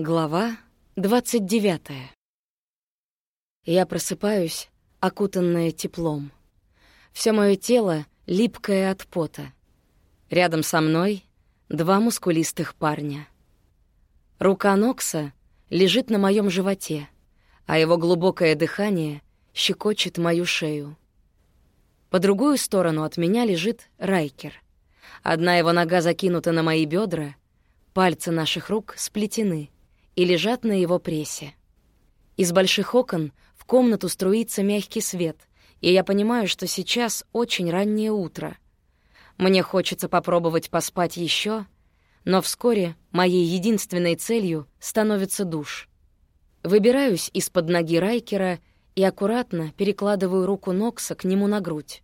Глава 29. Я просыпаюсь, окутанная теплом. Все мое тело липкое от пота. Рядом со мной два мускулистых парня. Рука Нокса лежит на моем животе, а его глубокое дыхание щекочет мою шею. По другую сторону от меня лежит Райкер. Одна его нога закинута на мои бедра, пальцы наших рук сплетены — и лежат на его прессе. Из больших окон в комнату струится мягкий свет, и я понимаю, что сейчас очень раннее утро. Мне хочется попробовать поспать еще, но вскоре моей единственной целью становится душ. Выбираюсь из-под ноги Райкера и аккуратно перекладываю руку Нокса к нему на грудь.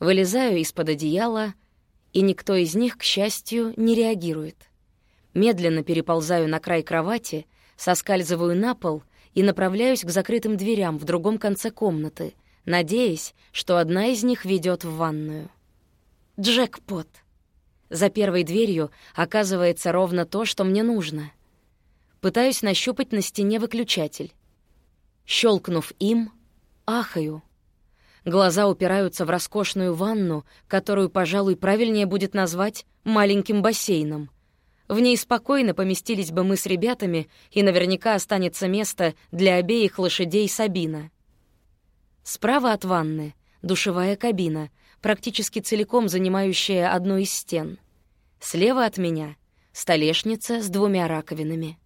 Вылезаю из-под одеяла, и никто из них, к счастью, не реагирует. Медленно переползаю на край кровати, соскальзываю на пол и направляюсь к закрытым дверям в другом конце комнаты, надеясь, что одна из них ведет в ванную. Джекпот. За первой дверью оказывается ровно то, что мне нужно. Пытаюсь нащупать на стене выключатель. Щелкнув им, ахаю. Глаза упираются в роскошную ванну, которую, пожалуй, правильнее будет назвать маленьким бассейном — в ней спокойно поместились бы мы с ребятами, и наверняка останется место для обеих лошадей Сабина. Справа от ванны — душевая кабина, практически целиком занимающая одну из стен. Слева от меня — столешница с двумя раковинами.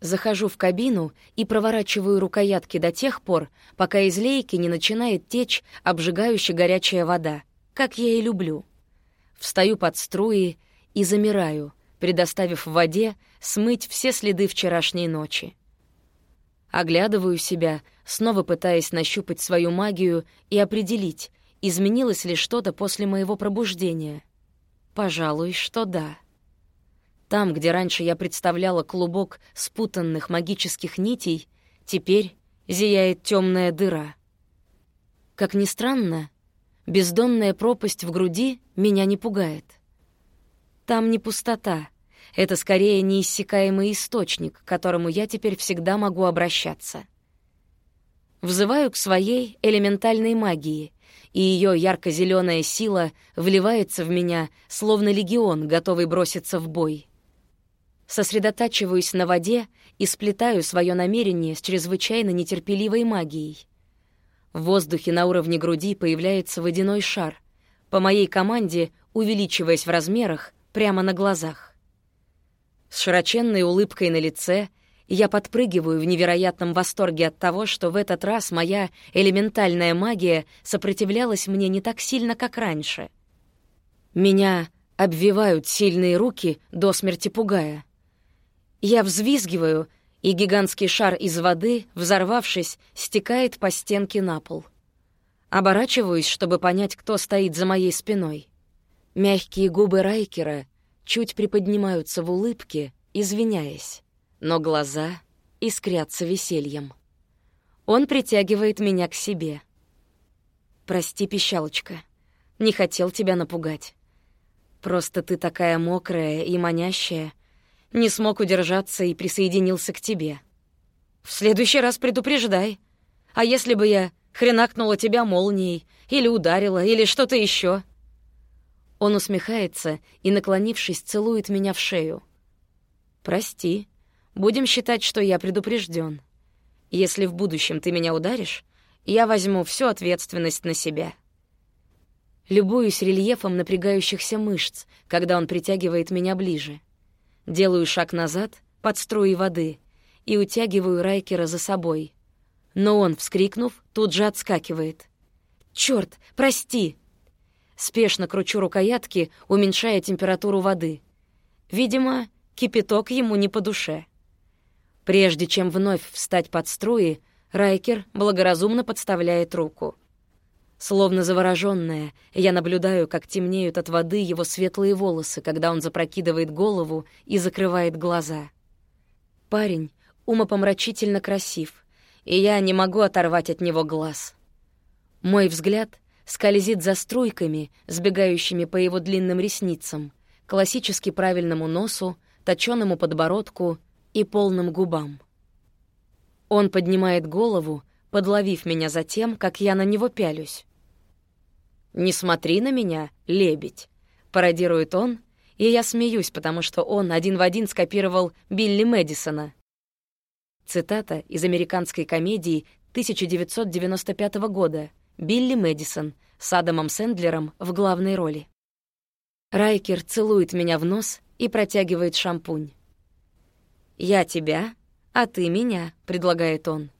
Захожу в кабину и проворачиваю рукоятки до тех пор, пока из лейки не начинает течь обжигающая горячая вода, как я и люблю. Встаю под струи и замираю — предоставив в воде смыть все следы вчерашней ночи. Оглядываю себя, снова пытаясь нащупать свою магию и определить, изменилось ли что-то после моего пробуждения. Пожалуй, что да. Там, где раньше я представляла клубок спутанных магических нитей, теперь зияет темная дыра. Как ни странно, бездонная пропасть в груди меня не пугает. Там не пустота, это скорее неиссякаемый источник, к которому я теперь всегда могу обращаться. Взываю к своей элементальной магии, и ее ярко зеленая сила вливается в меня, словно легион, готовый броситься в бой. Сосредотачиваюсь на воде и сплетаю свое намерение с чрезвычайно нетерпеливой магией. В воздухе на уровне груди появляется водяной шар, по моей команде увеличиваясь в размерах прямо на глазах. С широченной улыбкой на лице я подпрыгиваю в невероятном восторге от того, что в этот раз моя элементальная магия сопротивлялась мне не так сильно, как раньше. Меня обвивают сильные руки, до смерти пугая. Я взвизгиваю, и гигантский шар из воды, взорвавшись, стекает по стенке на пол. Оборачиваюсь, чтобы понять, кто стоит за моей спиной. Мягкие губы Райкера чуть приподнимаются в улыбке, извиняясь, но глаза искрятся весельем. Он притягивает меня к себе. «Прости, пищалочка, не хотел тебя напугать. Просто ты такая мокрая и манящая, не смог удержаться и присоединился к тебе. В следующий раз предупреждай. А если бы я хренакнула тебя молнией, или ударила, или что-то еще? Он усмехается и, наклонившись, целует меня в шею. «Прости. Будем считать, что я предупрежден. Если в будущем ты меня ударишь, я возьму всю ответственность на себя». Любуюсь рельефом напрягающихся мышц, когда он притягивает меня ближе. Делаю шаг назад, под струи воды, и утягиваю Райкера за собой. Но он, вскрикнув, тут же отскакивает. «Чёрт, прости!» Спешно кручу рукоятки, уменьшая температуру воды. Видимо, кипяток ему не по душе. Прежде чем вновь встать под струи, Райкер благоразумно подставляет руку. Словно заворожённая, я наблюдаю, как темнеют от воды его светлые волосы, когда он запрокидывает голову и закрывает глаза. Парень умопомрачительно красив, и я не могу оторвать от него глаз. Мой взгляд скользит за струйками, сбегающими по его длинным ресницам, классически правильному носу, точёному подбородку и полным губам. Он поднимает голову, подловив меня за тем, как я на него пялюсь. «Не смотри на меня, лебедь», — пародирует он, и я смеюсь, потому что он один в один скопировал Билли Мэдисона. Цитата из американской комедии 1995 года «Билли Мэдисон» с Адамом Сэндлером в главной роли. Райкер целует меня в нос и протягивает шампунь. «Я тебя, а ты меня», — предлагает он.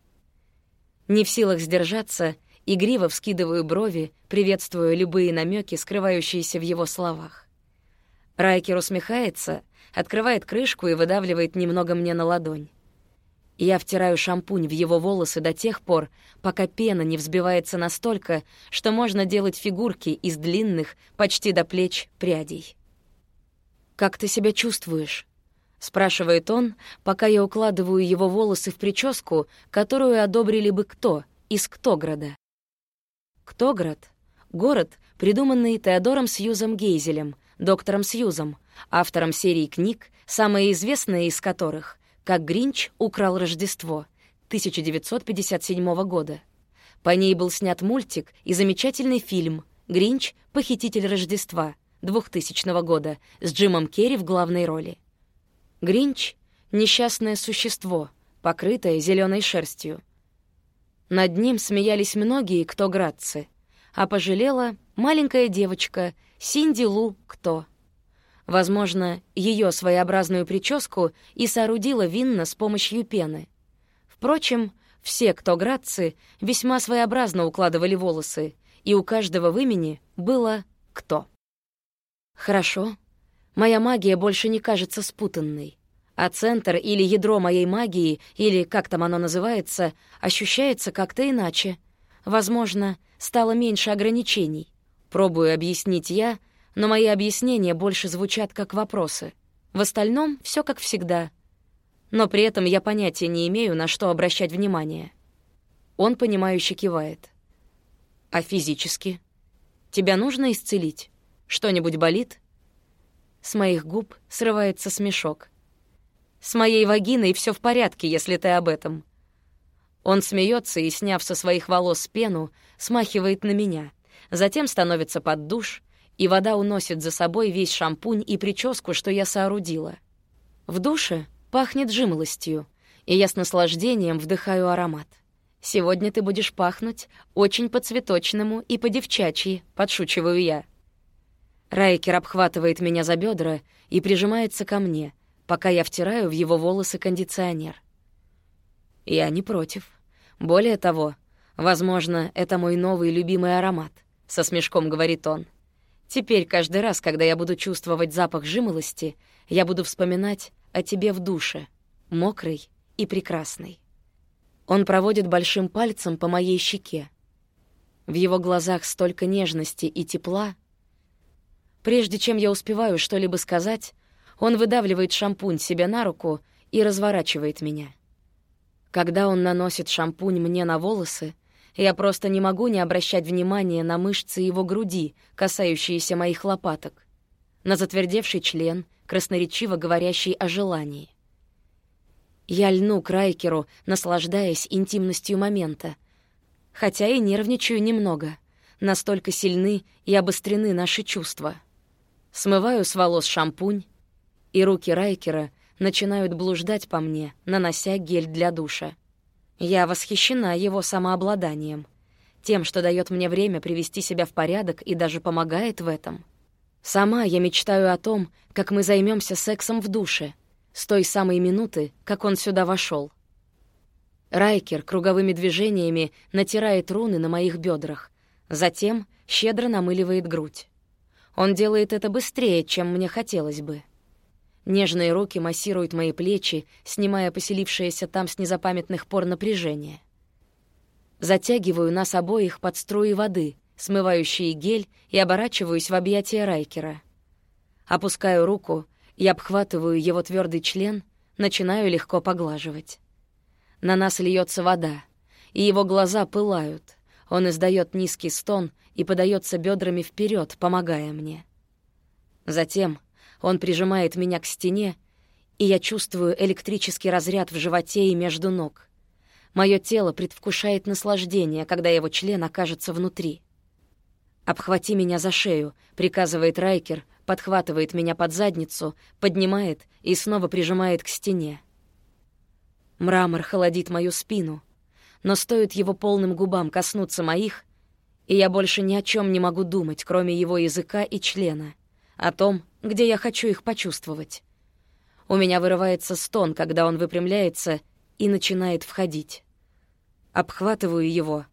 Не в силах сдержаться, игриво вскидываю брови, приветствуя любые намеки, скрывающиеся в его словах. Райкер усмехается, открывает крышку и выдавливает немного мне на ладонь. Я втираю шампунь в его волосы до тех пор, пока пена не взбивается настолько, что можно делать фигурки из длинных, почти до плеч, прядей. «Как ты себя чувствуешь?» — спрашивает он, пока я укладываю его волосы в прическу, которую одобрили бы кто из Ктограда. Ктоград — город, придуманный Теодором Сьюзом Гейзелем, доктором Сьюзом, автором серии книг, самая известная из которых «Как Гринч украл Рождество» 1957 года. По ней был снят мультик и замечательный фильм «Гринч. Похититель Рождества» 2000 года с Джимом Керри в главной роли. Гринч — несчастное существо, покрытое зеленой шерстью. Над ним смеялись многие, кто градцы, а пожалела маленькая девочка Синди Лу Кто. Возможно, ее своеобразную прическу и соорудила Винна с помощью пены. Впрочем, все, кто градцы, весьма своеобразно укладывали волосы, и у каждого в имени было «кто». Хорошо. Моя магия больше не кажется спутанной. А центр или ядро моей магии, или как там оно называется, ощущается как-то иначе. Возможно, стало меньше ограничений. Пробую объяснить я — но мои объяснения больше звучат как вопросы. В остальном все как всегда. Но при этом я понятия не имею, на что обращать внимание. Он, понимающе кивает. «А физически? Тебя нужно исцелить? Что-нибудь болит?» С моих губ срывается смешок. «С моей вагиной все в порядке, если ты об этом». Он смеется и, сняв со своих волос пену, смахивает на меня, затем становится под душ — и вода уносит за собой весь шампунь и прическу, что я соорудила. В душе пахнет жимолостью, и я с наслаждением вдыхаю аромат. «Сегодня ты будешь пахнуть очень по-цветочному и по-девчачьи», — подшучиваю я. Райкер обхватывает меня за бедра и прижимается ко мне, пока я втираю в его волосы кондиционер. Я не против. Более того, возможно, это мой новый любимый аромат, — со смешком говорит он. Теперь каждый раз, когда я буду чувствовать запах жимолости, я буду вспоминать о тебе в душе, мокрый и прекрасный. Он проводит большим пальцем по моей щеке. В его глазах столько нежности и тепла. Прежде чем я успеваю что-либо сказать, он выдавливает шампунь себе на руку и разворачивает меня. Когда он наносит шампунь мне на волосы, я просто не могу не обращать внимания на мышцы его груди, касающиеся моих лопаток, на затвердевший член, красноречиво говорящий о желании. Я льну к Райкеру, наслаждаясь интимностью момента, хотя и нервничаю немного. Настолько сильны и обострены наши чувства. Смываю с волос шампунь, и руки Райкера начинают блуждать по мне, нанося гель для душа. Я восхищена его самообладанием, тем, что дает мне время привести себя в порядок и даже помогает в этом. Сама я мечтаю о том, как мы займемся сексом в душе, с той самой минуты, как он сюда вошел. Райкер круговыми движениями натирает руны на моих бедрах, затем щедро намыливает грудь. Он делает это быстрее, чем мне хотелось бы. Нежные руки массируют мои плечи, снимая поселившееся там с незапамятных пор напряжение. Затягиваю нас обоих под струи воды, смывающие гель, и оборачиваюсь в объятия Райкера. Опускаю руку и обхватываю его твердый член, начинаю легко поглаживать. На нас льется вода, и его глаза пылают. Он издает низкий стон и подается бедрами вперед, помогая мне. Затем он прижимает меня к стене и я чувствую электрический разряд в животе и между ног. Мое тело предвкушает наслаждение, когда его член окажется внутри. «Обхвати меня за шею», — приказывает Райкер, подхватывает меня под задницу, поднимает и снова прижимает к стене. Мрамор холодит мою спину, но стоит его полным губам коснуться моих, и я больше ни о чем не могу думать, кроме его языка и члена, о том, где я хочу их почувствовать. У меня вырывается стон, когда он выпрямляется и начинает входить. Обхватываю его,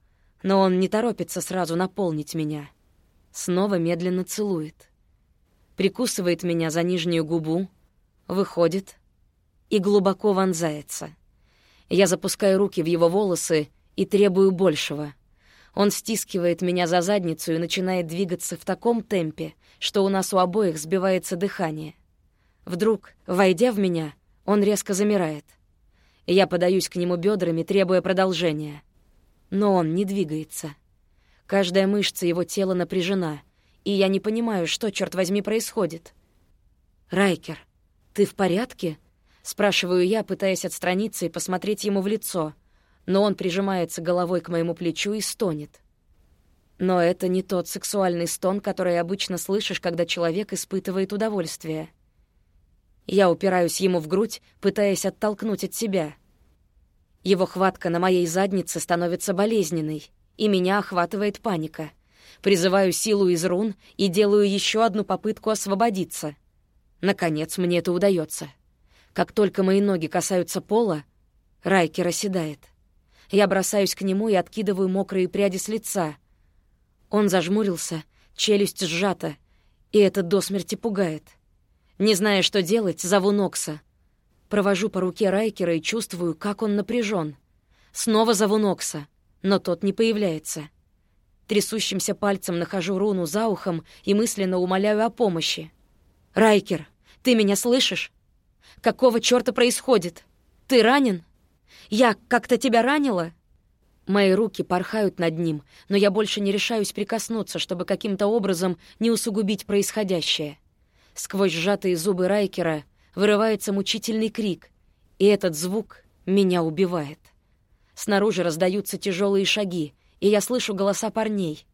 но он не торопится сразу наполнить меня. Снова медленно целует. Прикусывает меня за нижнюю губу, выходит и глубоко вонзается. Я запускаю руки в его волосы и требую большего. Он стискивает меня за задницу и начинает двигаться в таком темпе, что у нас у обоих сбивается дыхание. Вдруг, войдя в меня, он резко замирает. Я подаюсь к нему бедрами, требуя продолжения. Но он не двигается. Каждая мышца его тела напряжена, и я не понимаю, что, черт возьми, происходит. «Райкер, ты в порядке?» — спрашиваю я, пытаясь отстраниться и посмотреть ему в лицо, но он прижимается головой к моему плечу и стонет. Но это не тот сексуальный стон, который обычно слышишь, когда человек испытывает удовольствие — я упираюсь ему в грудь, пытаясь оттолкнуть от себя. Его хватка на моей заднице становится болезненной, и меня охватывает паника. Призываю силу из рун и делаю еще одну попытку освободиться. Наконец, мне это удается. Как только мои ноги касаются пола, Райкер оседает. Я бросаюсь к нему и откидываю мокрые пряди с лица. Он зажмурился, челюсть сжата, и это до смерти пугает. Не зная, что делать, зову Нокса. Провожу по руке Райкера и чувствую, как он напряжен. Снова зову Нокса, но тот не появляется. Трясущимся пальцем нахожу руну за ухом и мысленно умоляю о помощи. «Райкер, ты меня слышишь? Какого чёрта происходит? Ты ранен? Я как-то тебя ранила?» Мои руки порхают над ним, но я больше не решаюсь прикоснуться, чтобы каким-то образом не усугубить происходящее. Сквозь сжатые зубы Райкера вырывается мучительный крик, и этот звук меня убивает. Снаружи раздаются тяжелые шаги, и я слышу голоса парней.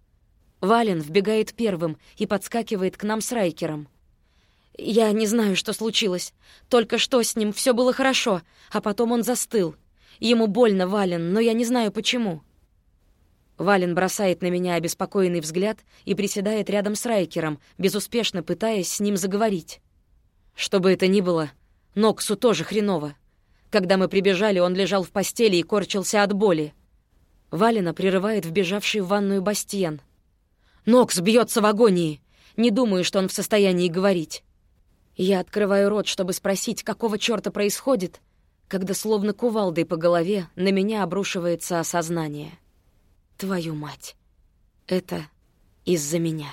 Вален вбегает первым и подскакивает к нам с Райкером. Я не знаю, что случилось. Только что с ним все было хорошо, а потом он застыл. Ему больно, Вален, но я не знаю почему. Вален бросает на меня обеспокоенный взгляд и приседает рядом с Райкером, безуспешно пытаясь с ним заговорить. Что бы это ни было, Ноксу тоже хреново. Когда мы прибежали, он лежал в постели и корчился от боли. Валена прерывает вбежавший в ванную Бастиен. «Нокс бьется в агонии! Не думаю, что он в состоянии говорить». Я открываю рот, чтобы спросить, какого чёрта происходит, когда словно кувалдой по голове на меня обрушивается осознание. Твою мать. Это из-за меня.